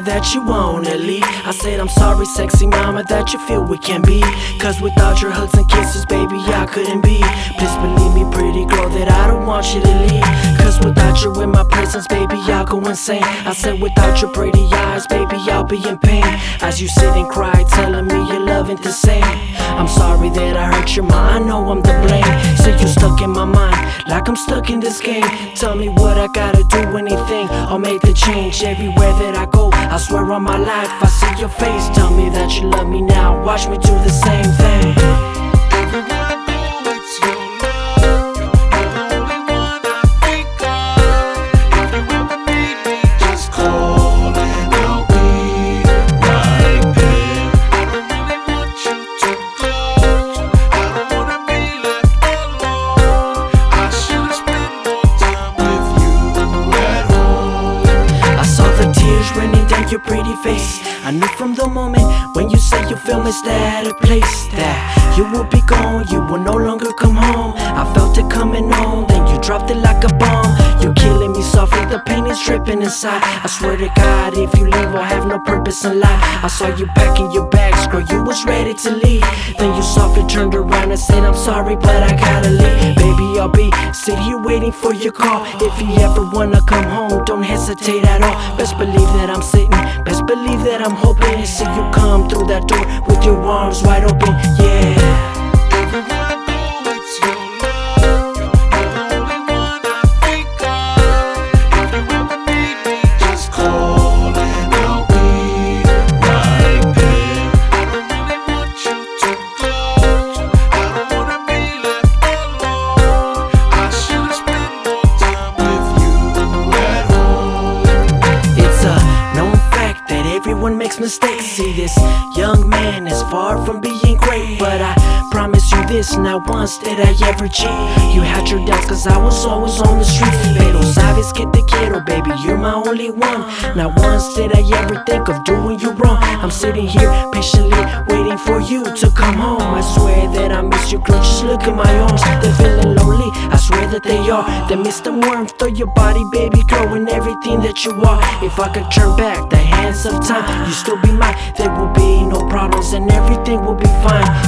that you wanna leave. I said, I'm sorry, sexy mama, that you feel we can't be. Cause without your hugs and kisses, baby, I couldn't be. Please believe me, pretty girl, that I don't want you to leave. Without you in my presence, baby, I'll go insane. I said, without your pretty eyes, baby, I'll be in pain. As you sit and cry, telling me your love ain't the same. I'm sorry that I hurt your mind, I know I'm to blame. So you stuck in my mind, like I'm stuck in this game. Tell me what I gotta do, anything. I'll make the change everywhere that I go. I swear on my life, I see your face. Tell me that you love me now. Watch me do the same thing. Down your pretty face. I knew from the moment when you said film is at a place that you will be gone, you will no longer come home. I felt it coming on, then you dropped it like a bomb. You're killing me softly, the pain is dripping inside. I swear to God, if you leave, I'll have no purpose in life. I saw you packing your bags, girl, you was ready to leave. Then you softly turned around and said, I'm sorry, but I gotta leave. Baby, I'll be sitting here waiting for your call. If you ever wanna come home, don't hesitate at all. Best believe that I'm best believe that I'm hoping to see you come through that door with your arms wide open. Yeah. Makes mistakes. See, this young man is far from being great, but I promise you this, not once did I ever cheat. You had your doubts, cause I was always on the streets. Pero sabes que te quiero, baby, you're my only one. Not once did I ever think of doing you wrong. I'm sitting here patiently waiting for you to come home. I swear that I miss you, girl. Just look at my arms, they're feeling lonely. I swear that they are. They miss the warmth of your body, baby girl, everything that you are. If I could turn back the hands of time, you still be mine. There will be no problems, and everything will be fine.